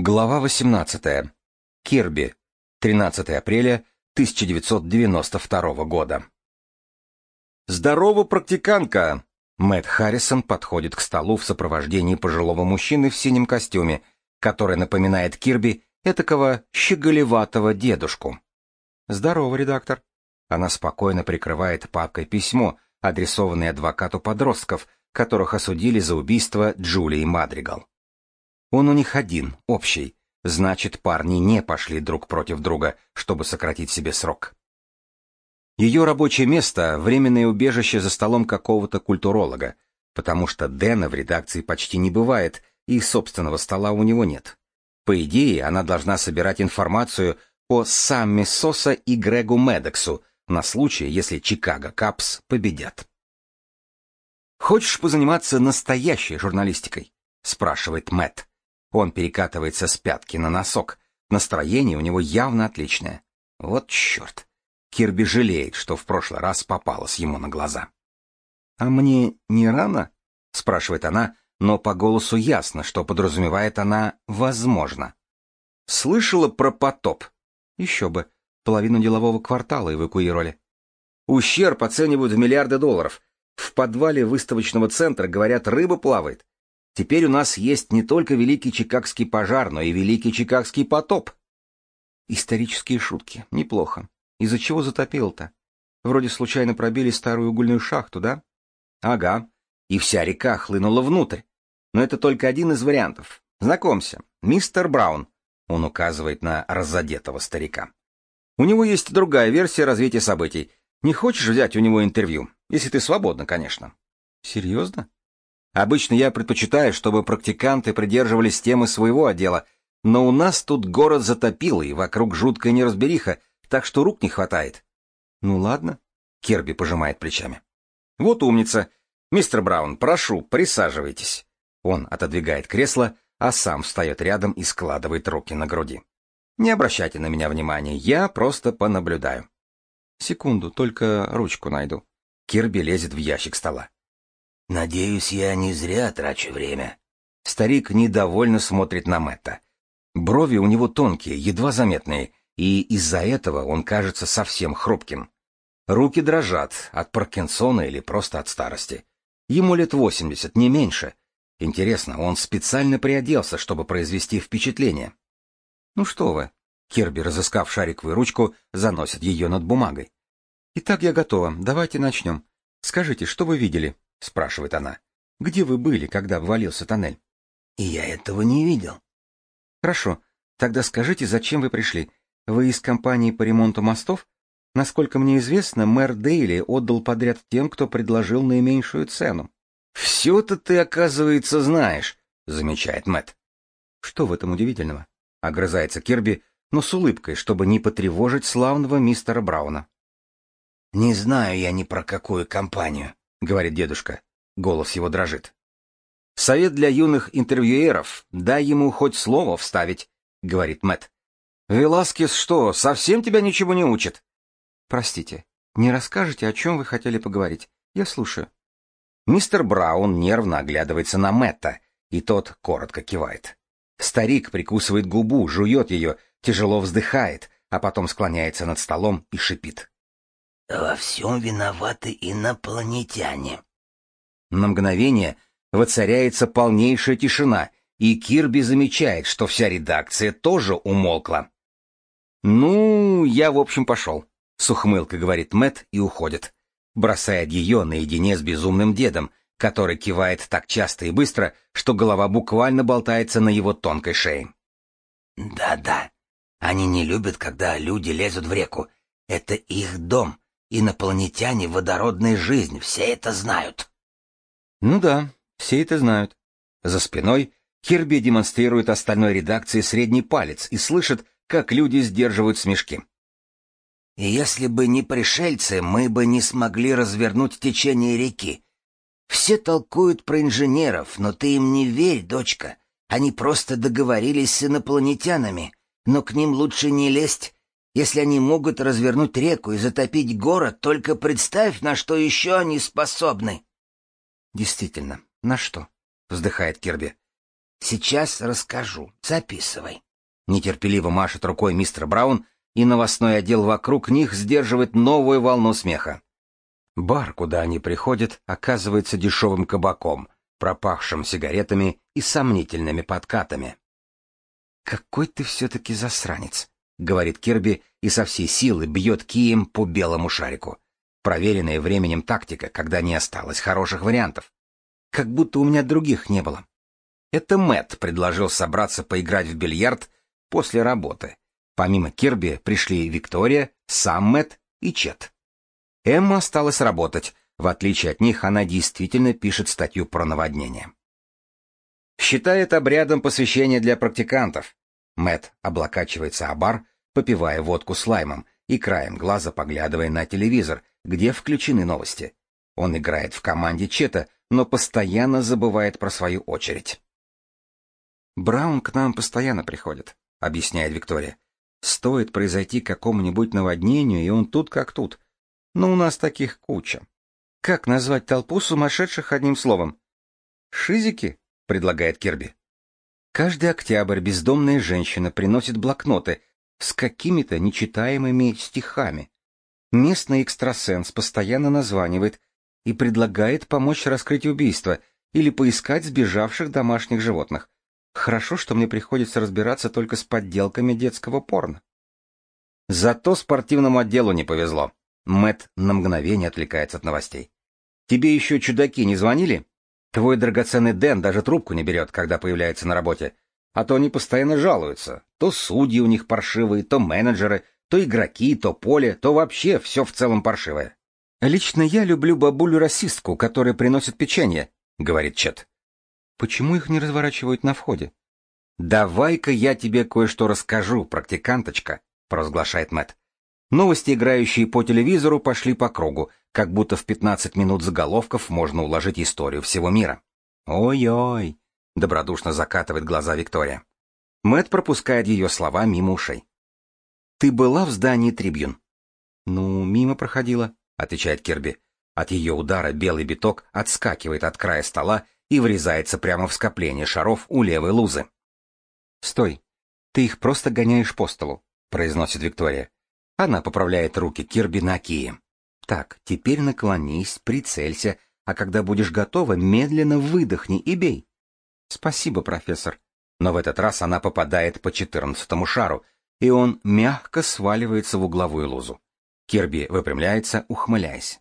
Глава 18. Кирби. 13 апреля 1992 года. «Здорово, практиканка!» Мэтт Харрисон подходит к столу в сопровождении пожилого мужчины в синем костюме, который напоминает Кирби этакого щеголеватого дедушку. «Здорово, редактор!» Она спокойно прикрывает папкой письмо, адресованное адвокату подростков, которых осудили за убийство Джулии Мадригал. Он у них один, общий. Значит, парни не пошли друг против друга, чтобы сократить себе срок. Ее рабочее место — временное убежище за столом какого-то культуролога, потому что Дэна в редакции почти не бывает, и собственного стола у него нет. По идее, она должна собирать информацию по Самми Соса и Грегу Медексу на случай, если Чикаго Капс победят. «Хочешь позаниматься настоящей журналистикой?» — спрашивает Мэтт. Он перекатывается с пятки на носок. Настроение у него явно отличное. Вот черт. Кирби жалеет, что в прошлый раз попалась ему на глаза. «А мне не рано?» — спрашивает она, но по голосу ясно, что подразумевает она «возможно». «Слышала про потоп?» «Еще бы. Половину делового квартала эвакуировали». «Ущерб оценивают в миллиарды долларов. В подвале выставочного центра, говорят, рыба плавает. Теперь у нас есть не только Великий Чикагский пожар, но и Великий Чикагский потоп. Исторические шутки. Неплохо. Из-за чего затопило-то? Вроде случайно пробили старую угольную шахту, да? Ага. И вся река хлынула внутрь. Но это только один из вариантов. Знакомься, мистер Браун. Он указывает на разодетого старика. У него есть другая версия развития событий. Не хочешь взять у него интервью? Если ты свободна, конечно. Серьезно? Обычно я предпочитаю, чтобы практиканты придерживались темы своего отдела, но у нас тут город затопило, и вокруг жуткая неразбериха, так что рук не хватает. Ну ладно, Керби пожимает плечами. Вот умница. Мистер Браун, прошу, присаживайтесь. Он отодвигает кресло, а сам встает рядом и складывает руки на груди. Не обращайте на меня внимания, я просто понаблюдаю. Секунду, только ручку найду. Кирби лезет в ящик стола. Надеюсь, я не зря трачу время. Старик недовольно смотрит на Мэтта. Брови у него тонкие, едва заметные, и из-за этого он кажется совсем хрупким. Руки дрожат от Паркинсона или просто от старости. Ему лет восемьдесят, не меньше. Интересно, он специально приоделся, чтобы произвести впечатление. Ну что вы, Кирби, разыскав шариковую ручку, заносит ее над бумагой. Итак, я готова. Давайте начнем. Скажите, что вы видели? — спрашивает она. «Где вы были, когда обвалился тоннель?» «И я этого не видел». «Хорошо. Тогда скажите, зачем вы пришли? Вы из компании по ремонту мостов? Насколько мне известно, мэр Дейли отдал подряд тем, кто предложил наименьшую цену». «Все-то ты, оказывается, знаешь», — замечает Мэтт. «Что в этом удивительного?» — огрызается Кирби, но с улыбкой, чтобы не потревожить славного мистера Брауна. «Не знаю я ни про какую компанию», — говорит дедушка. Голос его дрожит. «Совет для юных интервьюеров. Дай ему хоть слово вставить», — говорит Мэт. «Веласкес что, совсем тебя ничего не учит?» «Простите, не расскажете, о чем вы хотели поговорить? Я слушаю». Мистер Браун нервно оглядывается на Мэтта, и тот коротко кивает. Старик прикусывает губу, жует ее, тяжело вздыхает, а потом склоняется над столом и шипит. Во всем виноваты инопланетяне. На мгновение воцаряется полнейшая тишина, и Кирби замечает, что вся редакция тоже умолкла. «Ну, я, в общем, пошел», — с ухмылкой говорит Мэт и уходит, бросая ее наедине с безумным дедом, который кивает так часто и быстро, что голова буквально болтается на его тонкой шее. «Да-да, они не любят, когда люди лезут в реку. Это их дом, Инопланетяне, водородная жизнь, все это знают. Ну да, все это знают. За спиной Кирби демонстрирует остальной редакции средний палец и слышит, как люди сдерживают смешки. И если бы не пришельцы, мы бы не смогли развернуть течение реки. Все толкуют про инженеров, но ты им не верь, дочка. Они просто договорились с инопланетянами, но к ним лучше не лезть, если они могут развернуть реку и затопить город, только представь, на что еще они способны. Действительно, на что? Вздыхает Кирби. Сейчас расскажу. Записывай. Нетерпеливо машет рукой мистер Браун, и новостной отдел вокруг них сдерживает новую волну смеха. Бар, куда они приходят, оказывается дешевым кабаком, пропахшим сигаретами и сомнительными подкатами. «Какой ты все-таки засранец!» — говорит Кирби и со всей силы бьет кием по белому шарику. Проверенная временем тактика, когда не осталось хороших вариантов. Как будто у меня других не было. Это Мэт предложил собраться поиграть в бильярд после работы. Помимо Кирби пришли Виктория, сам Мэт и Чет. Эмма осталась работать. В отличие от них, она действительно пишет статью про наводнение. Считает обрядом посвящения для практикантов. Мэт облокачивается о бар, попивая водку с лаймом и краем глаза поглядывая на телевизор, где включены новости. Он играет в команде Чета, но постоянно забывает про свою очередь. «Браун к нам постоянно приходит», — объясняет Виктория. «Стоит произойти какому-нибудь наводнению, и он тут как тут. Но у нас таких куча. Как назвать толпу сумасшедших одним словом? Шизики, предлагает Кирби. Каждый октябрь бездомная женщина приносит блокноты с какими-то нечитаемыми стихами. Местный экстрасенс постоянно названивает и предлагает помочь раскрыть убийство или поискать сбежавших домашних животных. Хорошо, что мне приходится разбираться только с подделками детского порно. Зато спортивному отделу не повезло. Мэт на мгновение отвлекается от новостей. Тебе еще чудаки не звонили? Твой драгоценный Дэн даже трубку не берет, когда появляется на работе. А то они постоянно жалуются. То судьи у них паршивые, то менеджеры, то игроки, то поле, то вообще все в целом паршивое. «Лично я люблю бабулю-расистку, которая приносит печенье», — говорит Чет. «Почему их не разворачивают на входе?» «Давай-ка я тебе кое-что расскажу, практиканточка», — провозглашает Мэт. Новости, играющие по телевизору, пошли по кругу, как будто в 15 минут заголовков можно уложить историю всего мира. «Ой-ой», — добродушно закатывает глаза Виктория. Мэт пропускает ее слова мимо ушей. «Ты была в здании Трибьюн?» «Ну, мимо проходила», — отвечает Кирби. От ее удара белый биток отскакивает от края стола и врезается прямо в скопление шаров у левой лузы. «Стой! Ты их просто гоняешь по столу», — произносит Виктория. Она поправляет руки Кирби на кие. Так, теперь наклонись, прицелься, а когда будешь готова, медленно выдохни и бей. Спасибо, профессор. Но в этот раз она попадает по четырнадцатому шару, и он мягко сваливается в угловую лузу. Кирби выпрямляется, ухмыляясь.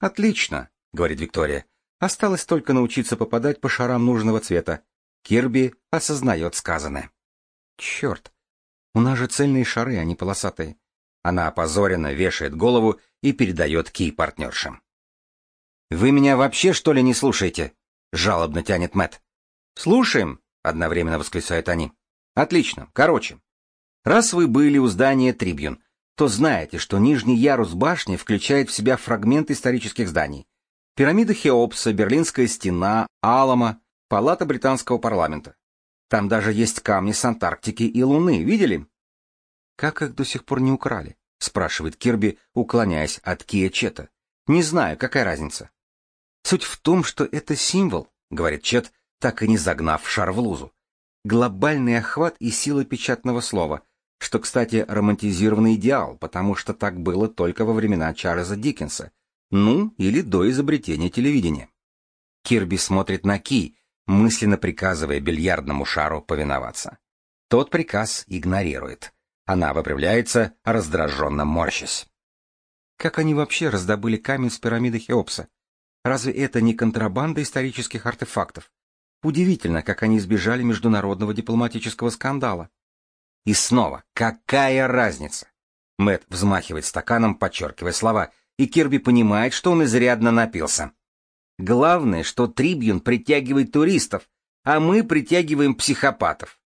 «Отлично», — говорит Виктория. «Осталось только научиться попадать по шарам нужного цвета». Кирби осознает сказанное. «Черт, у нас же цельные шары, а не полосатые. Она опозоренно вешает голову и передает кий партнершам. «Вы меня вообще, что ли, не слушаете?» — жалобно тянет Мэт. «Слушаем!» — одновременно восклицают они. «Отлично. Короче. Раз вы были у здания Трибьюн, то знаете, что нижний ярус башни включает в себя фрагменты исторических зданий. Пирамида Хеопса, Берлинская стена, Алама, Палата британского парламента. Там даже есть камни с Антарктики и Луны, видели? Как их до сих пор не украли? Спрашивает Кирби, уклоняясь от Кия Чета. Не знаю, какая разница. Суть в том, что это символ, говорит Чет, так и не загнав шар в лузу. Глобальный охват и сила печатного слова, что, кстати, романтизированный идеал, потому что так было только во времена Чарльза Диккенса, ну, или до изобретения телевидения. Кирби смотрит на Ки, мысленно приказывая бильярдному шару повиноваться. Тот приказ игнорирует. Она выпрямляется, раздраженно морщась. Как они вообще раздобыли камень с пирамиды Хеопса? Разве это не контрабанда исторических артефактов? Удивительно, как они избежали международного дипломатического скандала. И снова, какая разница? Мэт взмахивает стаканом, подчеркивая слова, и Кирби понимает, что он изрядно напился. Главное, что Трибьюн притягивает туристов, а мы притягиваем психопатов.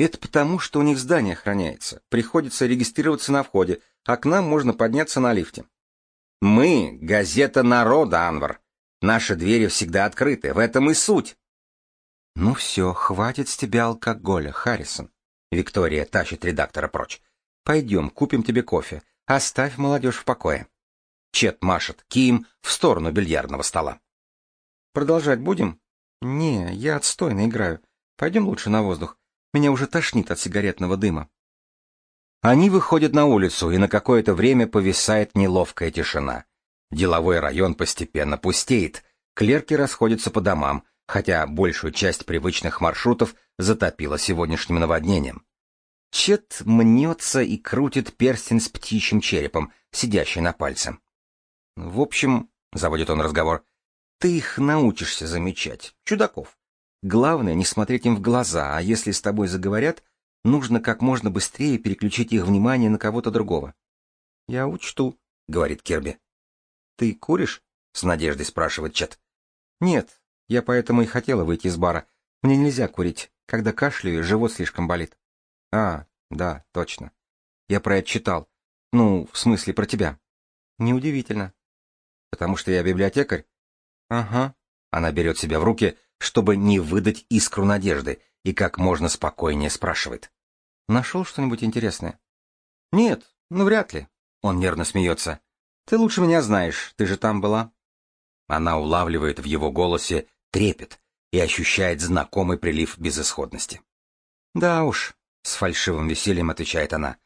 Это потому, что у них здание охраняется. Приходится регистрироваться на входе, а к нам можно подняться на лифте. Мы — газета народа, Анвар. Наши двери всегда открыты. В этом и суть. Ну все, хватит с тебя алкоголя, Харрисон. Виктория тащит редактора прочь. Пойдем, купим тебе кофе. Оставь молодежь в покое. Чет машет Ким в сторону бильярдного стола. Продолжать будем? Не, я отстойно играю. Пойдем лучше на воздух. Меня уже тошнит от сигаретного дыма. Они выходят на улицу, и на какое-то время повисает неловкая тишина. Деловой район постепенно пустеет, клерки расходятся по домам, хотя большую часть привычных маршрутов затопило сегодняшним наводнением. Чет мнется и крутит перстень с птичьим черепом, сидящий на пальце. В общем, — заводит он разговор, — ты их научишься замечать, чудаков. Главное, не смотреть им в глаза, а если с тобой заговорят, нужно как можно быстрее переключить их внимание на кого-то другого. — Я учту, — говорит Керби. — Ты куришь? — с надеждой спрашивает Чет. — Нет, я поэтому и хотела выйти из бара. Мне нельзя курить. Когда кашляю, живот слишком болит. А, да, точно. Я про это читал. Ну, в смысле, про тебя. Неудивительно. Потому что я библиотекарь? Ага. Она берет себя в руки, чтобы не выдать искру надежды, и как можно спокойнее спрашивает. Нашел что-нибудь интересное? Нет, ну вряд ли. Он нервно смеется. Ты лучше меня знаешь, ты же там была. Она улавливает в его голосе трепет и ощущает знакомый прилив безысходности. Да уж, с фальшивым весельем отвечает она.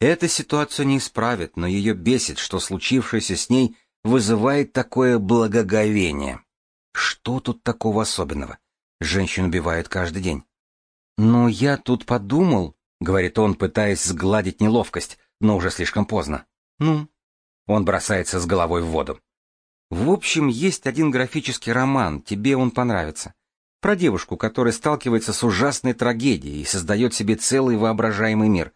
Эта ситуация не исправит, но ее бесит, что случившееся с ней вызывает такое благоговение. Что тут такого особенного? Женщин убивают каждый день. Но я тут подумал, говорит он, пытаясь сгладить неловкость, но уже слишком поздно. Ну? Он бросается с головой в воду. В общем, есть один графический роман, тебе он понравится. Про девушку, которая сталкивается с ужасной трагедией и создает себе целый воображаемый мир.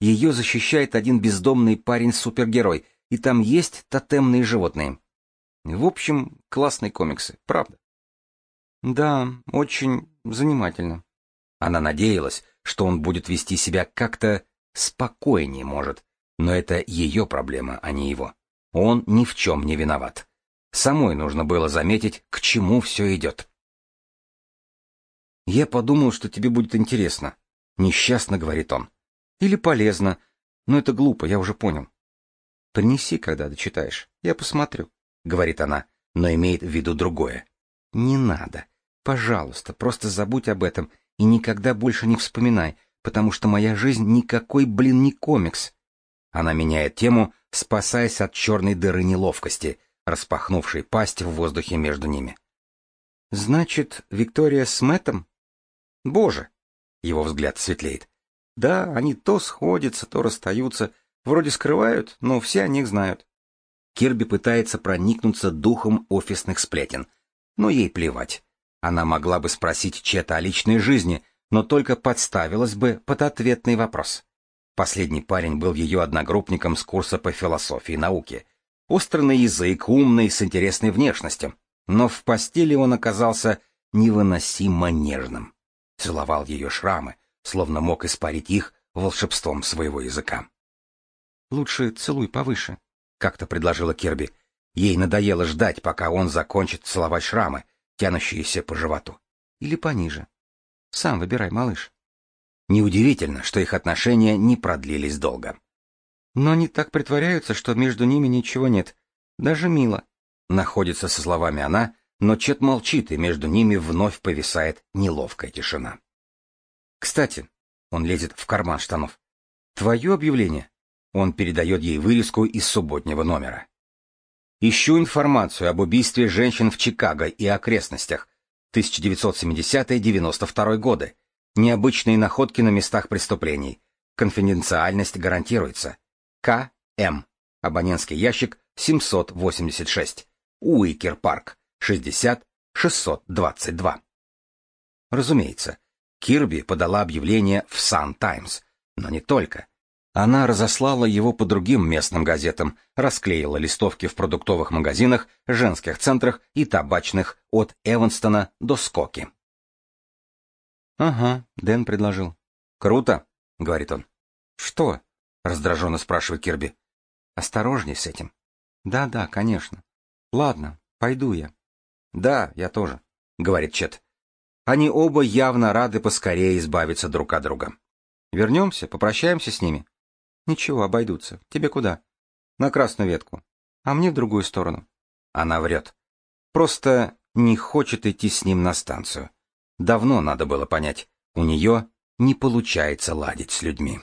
Ее защищает один бездомный парень-супергерой, и там есть тотемные животные. В общем, классные комиксы, правда. Да, очень занимательно. Она надеялась, что он будет вести себя как-то спокойнее, может, но это ее проблема, а не его. Он ни в чем не виноват. Самой нужно было заметить, к чему все идет. «Я подумал, что тебе будет интересно», — несчастно говорит он. «Или полезно, но это глупо, я уже понял». «Принеси, когда дочитаешь, я посмотрю», — говорит она, но имеет в виду другое. «Не надо. Пожалуйста, просто забудь об этом и никогда больше не вспоминай, потому что моя жизнь никакой, блин, не комикс». Она меняет тему, спасаясь от черной дыры неловкости, распахнувшей пасть в воздухе между ними. «Значит, Виктория с Мэттом?» Боже! Его взгляд светлеет. Да, они то сходятся, то расстаются. Вроде скрывают, но все о них знают. Кирби пытается проникнуться духом офисных сплетен. Но ей плевать. Она могла бы спросить Чета о личной жизни, но только подставилась бы под ответный вопрос. Последний парень был ее одногруппником с курса по философии и науке. Острый язык, умный, с интересной внешностью. Но в постели он оказался невыносимо нежным целовал ее шрамы, словно мог испарить их волшебством своего языка. «Лучше целуй повыше», — как-то предложила Кирби. Ей надоело ждать, пока он закончит целовать шрамы, тянущиеся по животу. «Или пониже. Сам выбирай, малыш». Неудивительно, что их отношения не продлились долго. Но они так притворяются, что между ними ничего нет. Даже мило. Находится со словами она, но Чет молчит, и между ними вновь повисает неловкая тишина. «Кстати», — он лезет в карман штанов, — «твое объявление». Он передает ей вырезку из субботнего номера. «Ищу информацию об убийстве женщин в Чикаго и окрестностях. 1970-92 годы. Необычные находки на местах преступлений. Конфиденциальность гарантируется. К.М. Абонентский ящик 786. Уикер Парк. 60-622. Разумеется, Кирби подала объявление в Sun Times, но не только. Она разослала его по другим местным газетам, расклеила листовки в продуктовых магазинах, женских центрах и табачных от Эванстона до Скоки. «Ага», — Дэн предложил. «Круто», — говорит он. «Что?» — раздраженно спрашивает Кирби. «Осторожней с этим». «Да-да, конечно. Ладно, пойду я». Да, я тоже, говорит Чет. Они оба явно рады поскорее избавиться друг от друга. Вернемся, попрощаемся с ними. Ничего, обойдутся. Тебе куда? На красную ветку. А мне в другую сторону. Она врет. Просто не хочет идти с ним на станцию. Давно надо было понять, у нее не получается ладить с людьми.